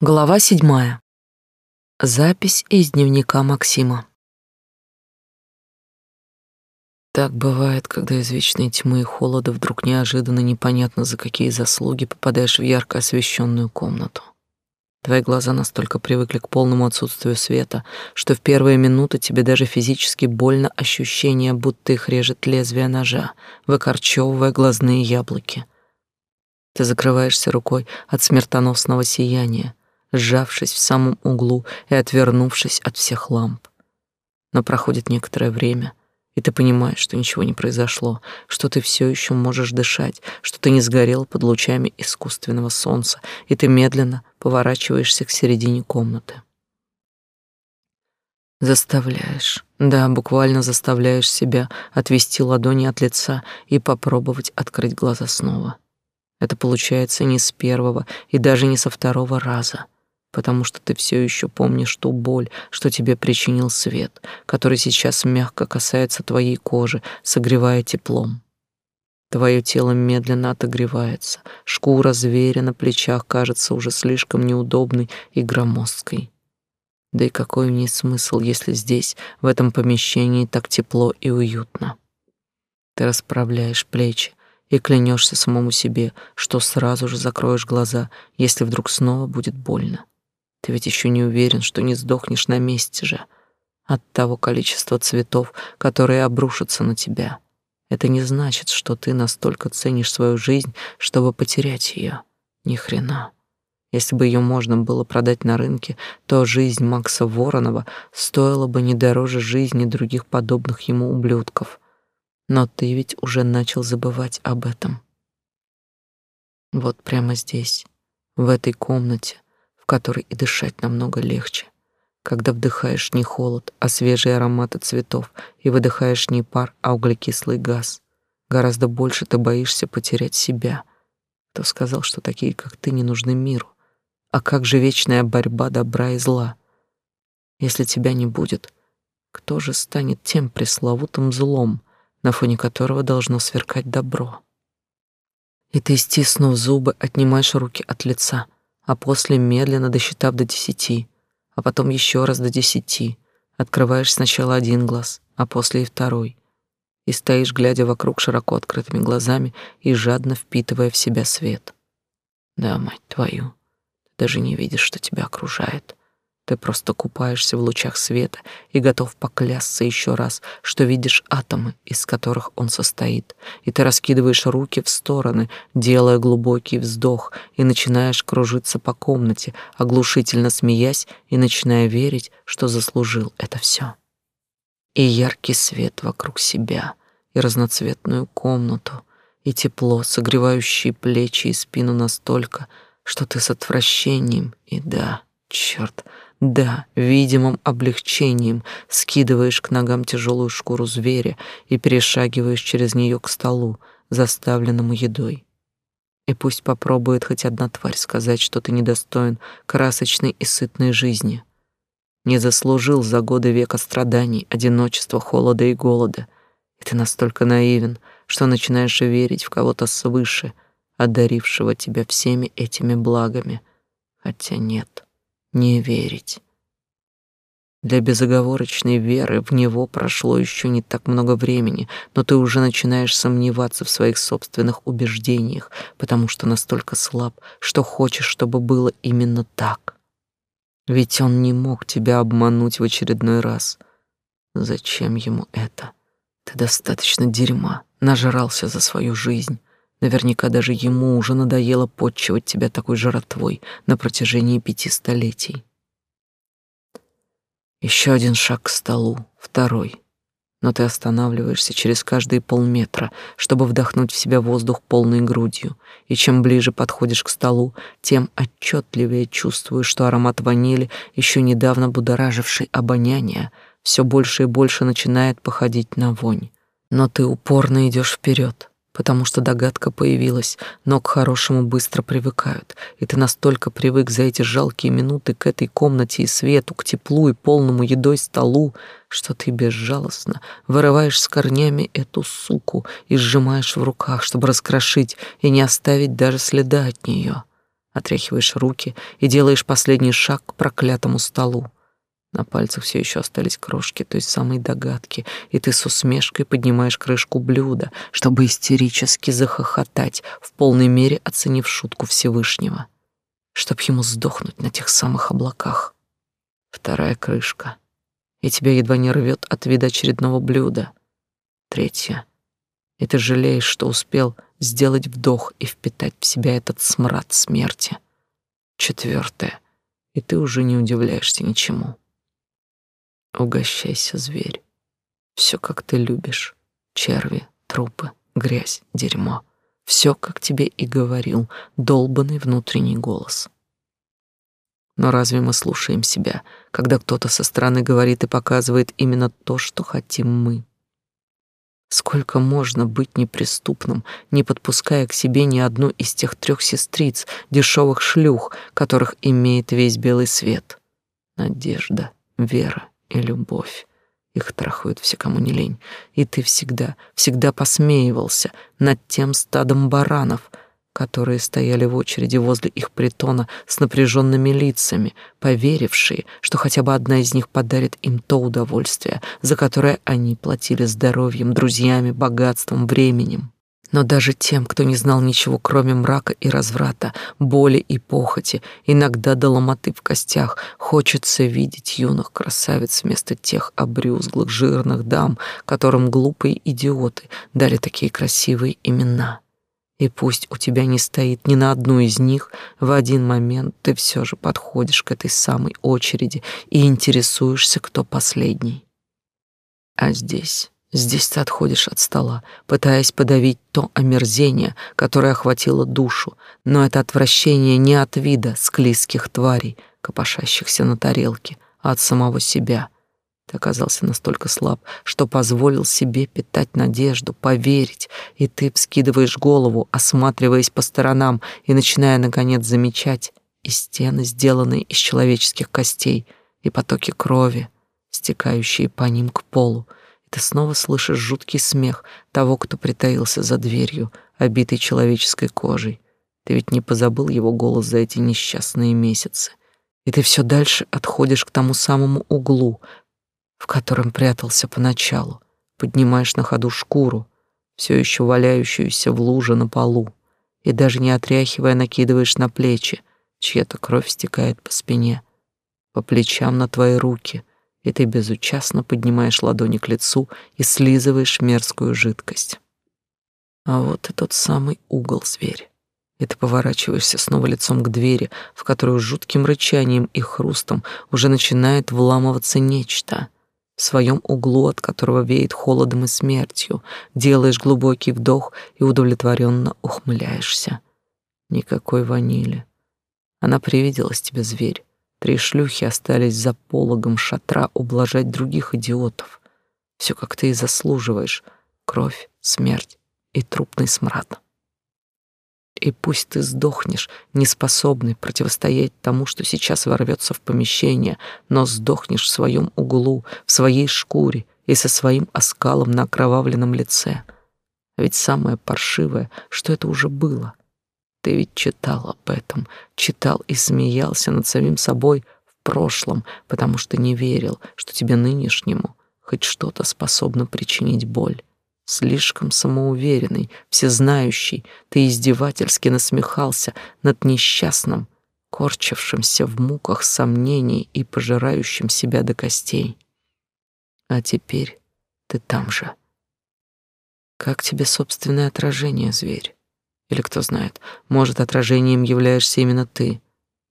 Глава седьмая. Запись из дневника Максима. Так бывает, когда из вечной тьмы и холода вдруг неожиданно непонятно за какие заслуги попадаешь в ярко освещенную комнату. Твои глаза настолько привыкли к полному отсутствию света, что в первые минуты тебе даже физически больно ощущение, будто их режет лезвие ножа, выкорчевывая глазные яблоки. Ты закрываешься рукой от смертоносного сияния, сжавшись в самом углу и отвернувшись от всех ламп. Но проходит некоторое время, и ты понимаешь, что ничего не произошло, что ты все еще можешь дышать, что ты не сгорел под лучами искусственного солнца, и ты медленно поворачиваешься к середине комнаты. Заставляешь, да, буквально заставляешь себя отвести ладони от лица и попробовать открыть глаза снова. Это получается не с первого и даже не со второго раза — потому что ты все еще помнишь ту боль, что тебе причинил свет, который сейчас мягко касается твоей кожи, согревая теплом. Твое тело медленно отогревается, шкура зверя на плечах кажется уже слишком неудобной и громоздкой. Да и какой в ней смысл, если здесь, в этом помещении, так тепло и уютно? Ты расправляешь плечи и клянешься самому себе, что сразу же закроешь глаза, если вдруг снова будет больно. Ты ведь еще не уверен, что не сдохнешь на месте же от того количества цветов, которые обрушатся на тебя. Это не значит, что ты настолько ценишь свою жизнь, чтобы потерять ее. Ни хрена. Если бы ее можно было продать на рынке, то жизнь Макса Воронова стоила бы не дороже жизни других подобных ему ублюдков. Но ты ведь уже начал забывать об этом. Вот прямо здесь, в этой комнате, которой и дышать намного легче, когда вдыхаешь не холод, а свежие ароматы цветов и выдыхаешь не пар, а углекислый газ. Гораздо больше ты боишься потерять себя. Кто сказал, что такие, как ты, не нужны миру? А как же вечная борьба добра и зла? Если тебя не будет, кто же станет тем пресловутым злом, на фоне которого должно сверкать добро? И ты, стиснув зубы, отнимаешь руки от лица — а после, медленно досчитав до десяти, а потом еще раз до десяти, открываешь сначала один глаз, а после и второй, и стоишь, глядя вокруг широко открытыми глазами и жадно впитывая в себя свет. Да, мать твою, ты даже не видишь, что тебя окружает. Ты просто купаешься в лучах света и готов поклясться еще раз, что видишь атомы, из которых он состоит, и ты раскидываешь руки в стороны, делая глубокий вздох, и начинаешь кружиться по комнате, оглушительно смеясь и начиная верить, что заслужил это все. И яркий свет вокруг себя, и разноцветную комнату, и тепло, согревающее плечи и спину настолько, что ты с отвращением и да, черт, да, видимым облегчением скидываешь к ногам тяжелую шкуру зверя и перешагиваешь через нее к столу, заставленному едой. И пусть попробует хоть одна тварь сказать, что ты недостоин красочной и сытной жизни. Не заслужил за годы века страданий, одиночества, холода и голода. И ты настолько наивен, что начинаешь верить в кого-то свыше, одарившего тебя всеми этими благами. Хотя нет не верить. Для безоговорочной веры в него прошло еще не так много времени, но ты уже начинаешь сомневаться в своих собственных убеждениях, потому что настолько слаб, что хочешь, чтобы было именно так. Ведь он не мог тебя обмануть в очередной раз. Зачем ему это? Ты достаточно дерьма, нажрался за свою жизнь. Наверняка даже ему уже надоело подчивать тебя такой жратвой на протяжении пяти столетий. Еще один шаг к столу, второй. Но ты останавливаешься через каждые полметра, чтобы вдохнуть в себя воздух полной грудью, и чем ближе подходишь к столу, тем отчетливее чувствуешь, что аромат ванили, еще недавно будораживший обоняние, все больше и больше начинает походить на вонь. Но ты упорно идешь вперед, потому что догадка появилась, но к хорошему быстро привыкают, и ты настолько привык за эти жалкие минуты к этой комнате и свету, к теплу и полному едой столу, что ты безжалостно вырываешь с корнями эту суку и сжимаешь в руках, чтобы раскрошить и не оставить даже следа от нее. Отряхиваешь руки и делаешь последний шаг к проклятому столу. На пальцах все еще остались крошки той самой догадки, и ты с усмешкой поднимаешь крышку блюда, чтобы истерически захохотать, в полной мере оценив шутку Всевышнего, чтоб ему сдохнуть на тех самых облаках. Вторая крышка, и тебя едва не рвет от вида очередного блюда. Третья, и ты жалеешь, что успел сделать вдох и впитать в себя этот смрад смерти. Четвертое, и ты уже не удивляешься ничему. Угощайся, зверь. Все, как ты любишь. Черви, трупы, грязь, дерьмо. Все, как тебе и говорил долбанный внутренний голос. Но разве мы слушаем себя, когда кто-то со стороны говорит и показывает именно то, что хотим мы? Сколько можно быть неприступным, не подпуская к себе ни одну из тех трех сестриц, дешевых шлюх, которых имеет весь белый свет? Надежда, вера и любовь. Их трахают все, кому не лень. И ты всегда, всегда посмеивался над тем стадом баранов, которые стояли в очереди возле их притона с напряженными лицами, поверившие, что хотя бы одна из них подарит им то удовольствие, за которое они платили здоровьем, друзьями, богатством, временем. Но даже тем, кто не знал ничего, кроме мрака и разврата, боли и похоти, иногда до ломоты в костях, хочется видеть юных красавиц вместо тех обрюзглых жирных дам, которым глупые идиоты дали такие красивые имена. И пусть у тебя не стоит ни на одну из них, в один момент ты все же подходишь к этой самой очереди и интересуешься, кто последний. А здесь Здесь ты отходишь от стола, пытаясь подавить то омерзение, которое охватило душу, но это отвращение не от вида склизких тварей, копошащихся на тарелке, а от самого себя. Ты оказался настолько слаб, что позволил себе питать надежду, поверить, и ты вскидываешь голову, осматриваясь по сторонам и начиная, наконец, замечать и стены, сделанные из человеческих костей, и потоки крови, стекающие по ним к полу, ты снова слышишь жуткий смех того, кто притаился за дверью, обитой человеческой кожей. Ты ведь не позабыл его голос за эти несчастные месяцы. И ты все дальше отходишь к тому самому углу, в котором прятался поначалу, поднимаешь на ходу шкуру, все еще валяющуюся в луже на полу, и даже не отряхивая накидываешь на плечи, чья-то кровь стекает по спине, по плечам на твои руки, и ты безучастно поднимаешь ладони к лицу и слизываешь мерзкую жидкость. А вот и тот самый угол зверь. И ты поворачиваешься снова лицом к двери, в которую жутким рычанием и хрустом уже начинает вламываться нечто. В своем углу, от которого веет холодом и смертью, делаешь глубокий вдох и удовлетворенно ухмыляешься. Никакой ванили. Она привиделась тебе, зверь, Три шлюхи остались за пологом шатра ублажать других идиотов. Все, как ты и заслуживаешь. Кровь, смерть и трупный смрад. И пусть ты сдохнешь, неспособный противостоять тому, что сейчас ворвется в помещение, но сдохнешь в своем углу, в своей шкуре и со своим оскалом на окровавленном лице. Ведь самое паршивое, что это уже было. Ты ведь читал об этом, читал и смеялся над самим собой в прошлом, потому что не верил, что тебе нынешнему хоть что-то способно причинить боль. Слишком самоуверенный, всезнающий, ты издевательски насмехался над несчастным, корчившимся в муках сомнений и пожирающим себя до костей. А теперь ты там же. Как тебе собственное отражение, зверь? Или кто знает, может, отражением являешься именно ты.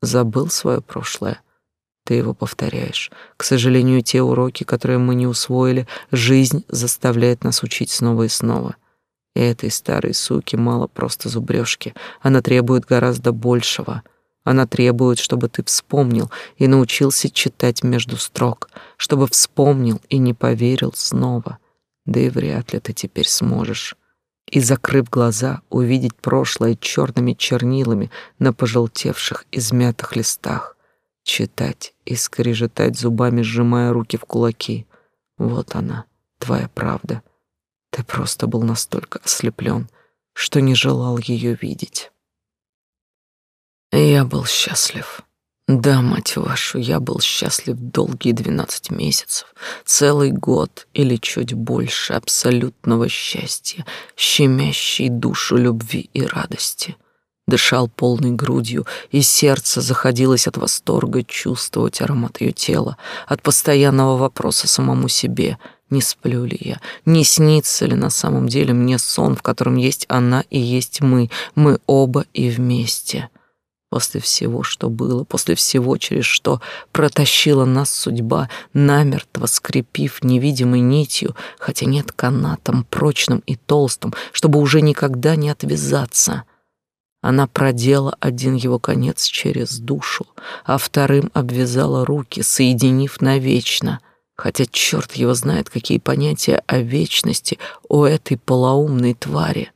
Забыл свое прошлое. Ты его повторяешь. К сожалению, те уроки, которые мы не усвоили, жизнь заставляет нас учить снова и снова. И этой старой суки мало просто зубрежки. Она требует гораздо большего. Она требует, чтобы ты вспомнил и научился читать между строк, чтобы вспомнил и не поверил снова. Да и вряд ли ты теперь сможешь и, закрыв глаза, увидеть прошлое черными чернилами на пожелтевших, измятых листах, читать и скрежетать зубами, сжимая руки в кулаки. Вот она, твоя правда. Ты просто был настолько ослеплен, что не желал ее видеть. Я был счастлив. Да, мать вашу, я был счастлив долгие двенадцать месяцев, целый год или чуть больше абсолютного счастья, щемящей душу любви и радости. Дышал полной грудью, и сердце заходилось от восторга чувствовать аромат ее тела, от постоянного вопроса самому себе — не сплю ли я? Не снится ли на самом деле мне сон, в котором есть она и есть мы, мы оба и вместе? После всего, что было, после всего, через что протащила нас судьба, намертво скрепив невидимой нитью, хотя нет канатом прочным и толстым, чтобы уже никогда не отвязаться. Она продела один его конец через душу, а вторым обвязала руки, соединив навечно — хотя черт его знает, какие понятия о вечности у этой полоумной твари.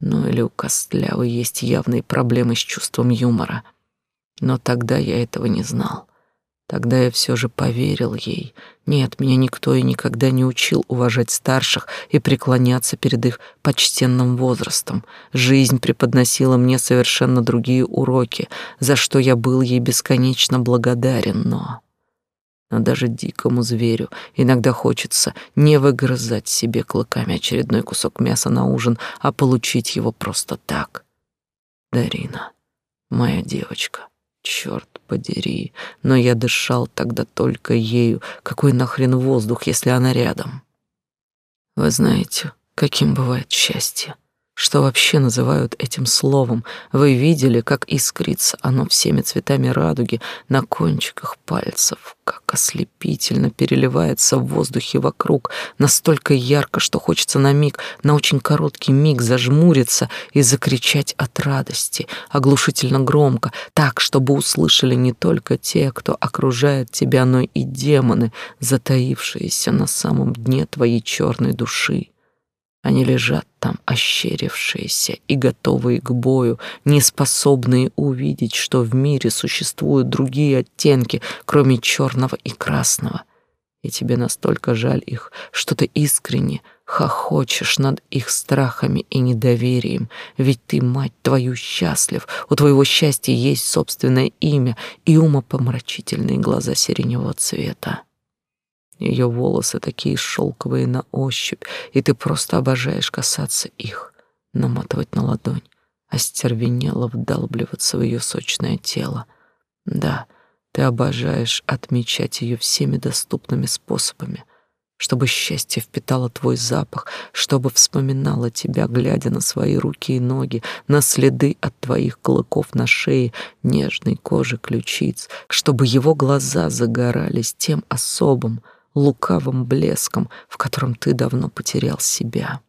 Ну или у Костлявы есть явные проблемы с чувством юмора. Но тогда я этого не знал. Тогда я все же поверил ей. Нет, меня никто и никогда не учил уважать старших и преклоняться перед их почтенным возрастом. Жизнь преподносила мне совершенно другие уроки, за что я был ей бесконечно благодарен, но но даже дикому зверю иногда хочется не выгрызать себе клыками очередной кусок мяса на ужин, а получить его просто так. Дарина, моя девочка, черт подери, но я дышал тогда только ею. Какой нахрен воздух, если она рядом? Вы знаете, каким бывает счастье? Что вообще называют этим словом. Вы видели, как искрится оно всеми цветами радуги на кончиках пальцев, как ослепительно переливается в воздухе вокруг, настолько ярко, что хочется на миг, на очень короткий миг зажмуриться и закричать от радости, оглушительно громко, так, чтобы услышали не только те, кто окружает тебя, но и демоны, затаившиеся на самом дне твоей черной души. Они лежат там, ощерившиеся и готовые к бою, неспособные увидеть, что в мире существуют другие оттенки, кроме черного и красного. И тебе настолько жаль их, что ты искренне хохочешь над их страхами и недоверием, ведь ты, мать твою, счастлив, у твоего счастья есть собственное имя и умопомрачительные глаза сиреневого цвета. Ее волосы такие шелковые на ощупь, и ты просто обожаешь касаться их, наматывать на ладонь, остервенело вдалбливаться в ее сочное тело. Да, ты обожаешь отмечать ее всеми доступными способами, чтобы счастье впитало твой запах, чтобы вспоминало тебя, глядя на свои руки и ноги, на следы от твоих клыков на шее, нежной кожи ключиц, чтобы его глаза загорались тем особым, лукавым блеском, в котором ты давно потерял себя.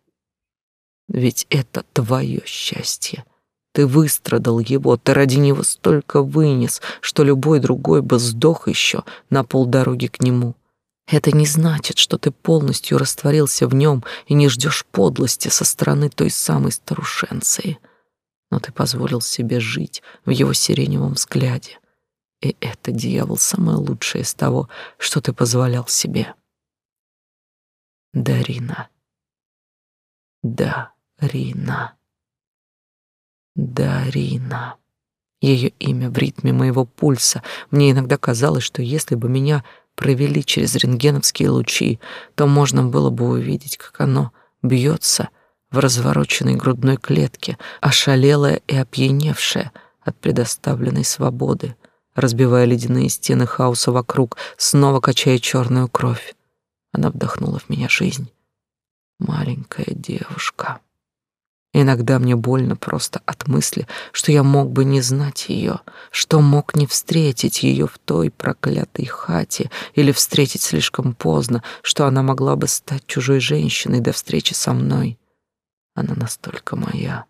Ведь это твое счастье. Ты выстрадал его, ты ради него столько вынес, что любой другой бы сдох еще на полдороги к нему. Это не значит, что ты полностью растворился в нем и не ждешь подлости со стороны той самой старушенции. Но ты позволил себе жить в его сиреневом взгляде, и это, дьявол, самое лучшее из того, что ты позволял себе. Дарина. Дарина. Дарина. Ее имя в ритме моего пульса. Мне иногда казалось, что если бы меня провели через рентгеновские лучи, то можно было бы увидеть, как оно бьется в развороченной грудной клетке, ошалелая и опьяневшая от предоставленной свободы разбивая ледяные стены хаоса вокруг, снова качая черную кровь. Она вдохнула в меня жизнь. Маленькая девушка. Иногда мне больно просто от мысли, что я мог бы не знать ее, что мог не встретить ее в той проклятой хате или встретить слишком поздно, что она могла бы стать чужой женщиной до встречи со мной. Она настолько моя,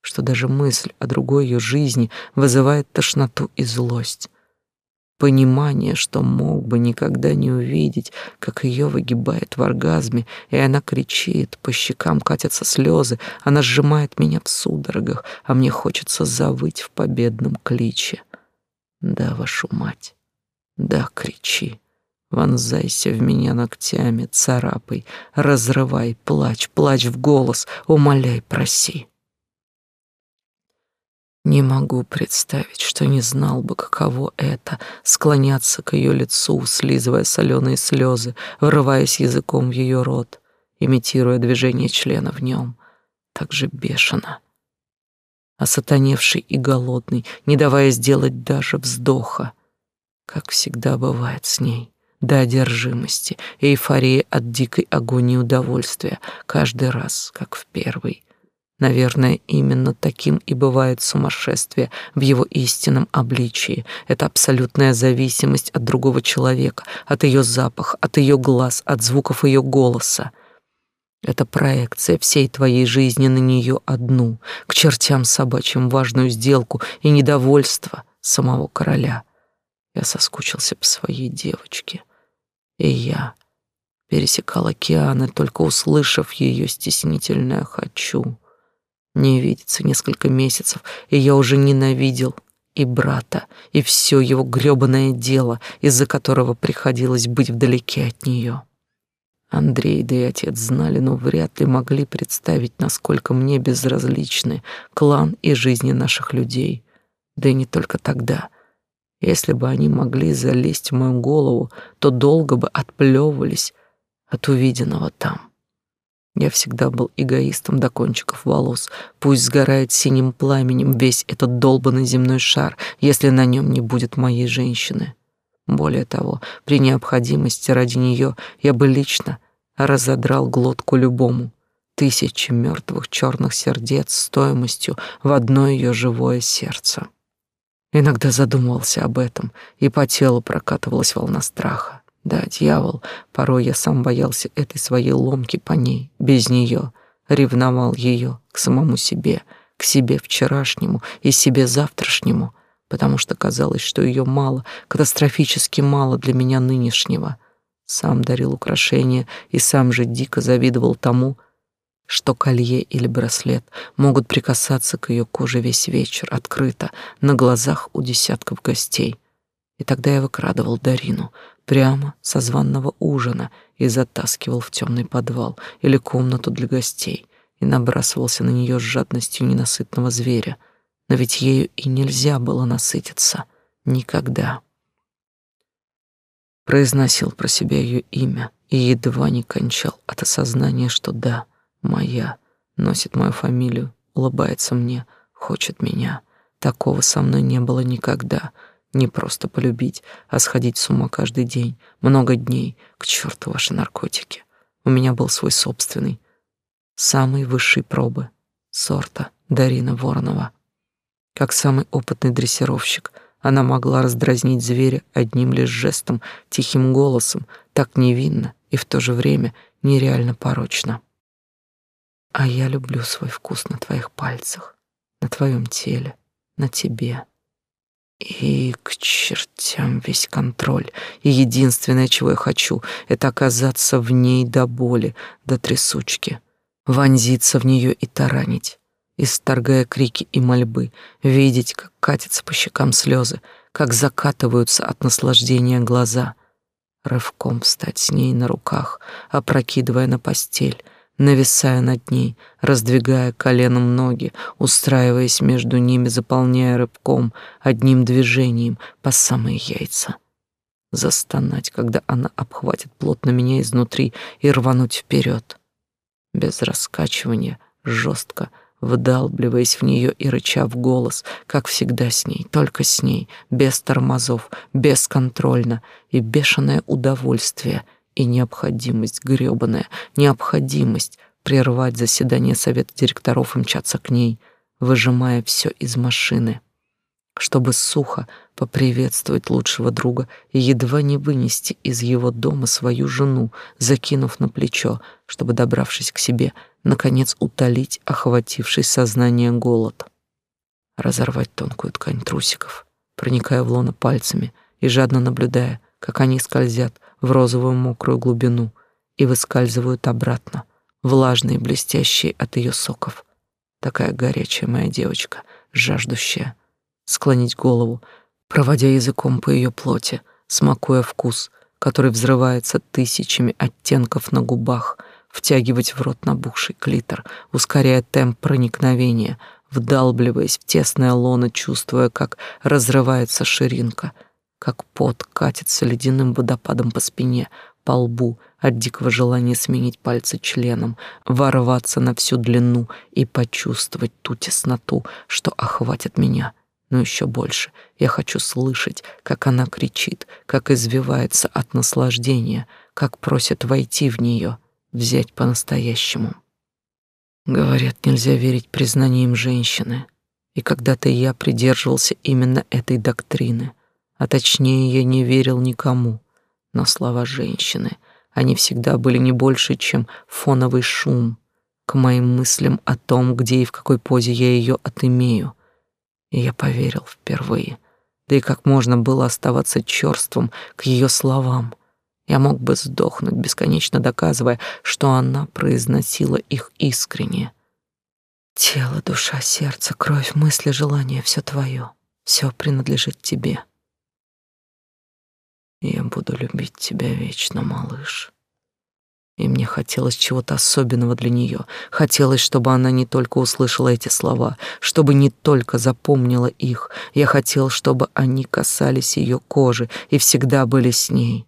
что даже мысль о другой ее жизни вызывает тошноту и злость. Понимание, что мог бы никогда не увидеть, как ее выгибает в оргазме, и она кричит, по щекам катятся слезы, она сжимает меня в судорогах, а мне хочется завыть в победном кличе. Да, вашу мать, да, кричи. Вонзайся в меня ногтями, царапай, разрывай, плачь, плачь в голос, умоляй, проси. Не могу представить, что не знал бы, каково это — склоняться к ее лицу, слизывая соленые слезы, врываясь языком в ее рот, имитируя движение члена в нем, так же бешено. Осатаневший и голодный, не давая сделать даже вздоха, как всегда бывает с ней до одержимости, эйфории от дикой агонии удовольствия, каждый раз, как в первый. Наверное, именно таким и бывает сумасшествие в его истинном обличии. Это абсолютная зависимость от другого человека, от ее запаха, от ее глаз, от звуков ее голоса. Это проекция всей твоей жизни на нее одну, к чертям собачьим важную сделку и недовольство самого короля. Я соскучился по своей девочке. И я пересекал океаны, только услышав ее стеснительное «хочу». Не видеться несколько месяцев, и я уже ненавидел и брата, и все его грёбаное дело, из-за которого приходилось быть вдалеке от нее. Андрей да и отец знали, но вряд ли могли представить, насколько мне безразличны клан и жизни наших людей. Да и не только тогда. Если бы они могли залезть в мою голову, то долго бы отплевывались от увиденного там. Я всегда был эгоистом до кончиков волос. Пусть сгорает синим пламенем весь этот долбанный земной шар, если на нем не будет моей женщины. Более того, при необходимости ради нее я бы лично разодрал глотку любому. Тысячи мертвых черных сердец стоимостью в одно ее живое сердце. Иногда задумывался об этом, и по телу прокатывалась волна страха. Да, дьявол, порой я сам боялся этой своей ломки по ней, без нее, ревновал ее к самому себе, к себе вчерашнему и себе завтрашнему, потому что казалось, что ее мало, катастрофически мало для меня нынешнего. Сам дарил украшения и сам же дико завидовал тому, что колье или браслет могут прикасаться к ее коже весь вечер открыто на глазах у десятков гостей. И тогда я выкрадывал Дарину прямо со званного ужина и затаскивал в темный подвал или комнату для гостей и набрасывался на нее с жадностью ненасытного зверя. Но ведь ею и нельзя было насытиться. Никогда. Произносил про себя ее имя и едва не кончал от осознания, что да, моя, носит мою фамилию, улыбается мне, хочет меня. Такого со мной не было никогда. Не просто полюбить, а сходить с ума каждый день, много дней. К черту ваши наркотики. У меня был свой собственный, самый высший пробы, сорта Дарина Воронова. Как самый опытный дрессировщик, она могла раздразнить зверя одним лишь жестом, тихим голосом, так невинно и в то же время нереально порочно. А я люблю свой вкус на твоих пальцах, на твоем теле, на тебе. И к чертям весь контроль. И единственное, чего я хочу, это оказаться в ней до боли, до трясучки, вонзиться в нее и таранить, исторгая крики и мольбы, видеть, как катятся по щекам слезы, как закатываются от наслаждения глаза, рывком встать с ней на руках, опрокидывая на постель, нависая над ней, раздвигая коленом ноги, устраиваясь между ними, заполняя рыбком, одним движением по самые яйца. Застонать, когда она обхватит плотно меня изнутри и рвануть вперед. Без раскачивания, жестко, вдалбливаясь в нее и рыча в голос, как всегда с ней, только с ней, без тормозов, бесконтрольно и бешеное удовольствие — и необходимость, грёбаная необходимость прервать заседание совета директоров и мчаться к ней, выжимая все из машины, чтобы сухо поприветствовать лучшего друга и едва не вынести из его дома свою жену, закинув на плечо, чтобы, добравшись к себе, наконец утолить охвативший сознание голод. Разорвать тонкую ткань трусиков, проникая в лоно пальцами и жадно наблюдая, как они скользят в розовую мокрую глубину и выскальзывают обратно, влажные, блестящие от ее соков. Такая горячая моя девочка, жаждущая. Склонить голову, проводя языком по ее плоти, смакуя вкус, который взрывается тысячами оттенков на губах, втягивать в рот набухший клитор, ускоряя темп проникновения, вдалбливаясь в тесное лоно, чувствуя, как разрывается ширинка, как пот катится ледяным водопадом по спине, по лбу от дикого желания сменить пальцы членом, ворваться на всю длину и почувствовать ту тесноту, что охватит меня. Но еще больше я хочу слышать, как она кричит, как извивается от наслаждения, как просит войти в нее, взять по-настоящему. Говорят, нельзя верить признаниям женщины. И когда-то я придерживался именно этой доктрины, а точнее я не верил никому. Но слова женщины, они всегда были не больше, чем фоновый шум к моим мыслям о том, где и в какой позе я ее отымею. И я поверил впервые. Да и как можно было оставаться черством к ее словам — я мог бы сдохнуть, бесконечно доказывая, что она произносила их искренне. Тело, душа, сердце, кровь, мысли, желания — все твое, все принадлежит тебе. Я буду любить тебя вечно, малыш. И мне хотелось чего-то особенного для нее. Хотелось, чтобы она не только услышала эти слова, чтобы не только запомнила их. Я хотел, чтобы они касались ее кожи и всегда были с ней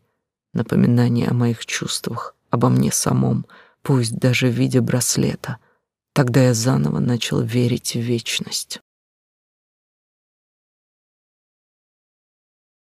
напоминание о моих чувствах, обо мне самом, пусть даже в виде браслета. Тогда я заново начал верить в вечность.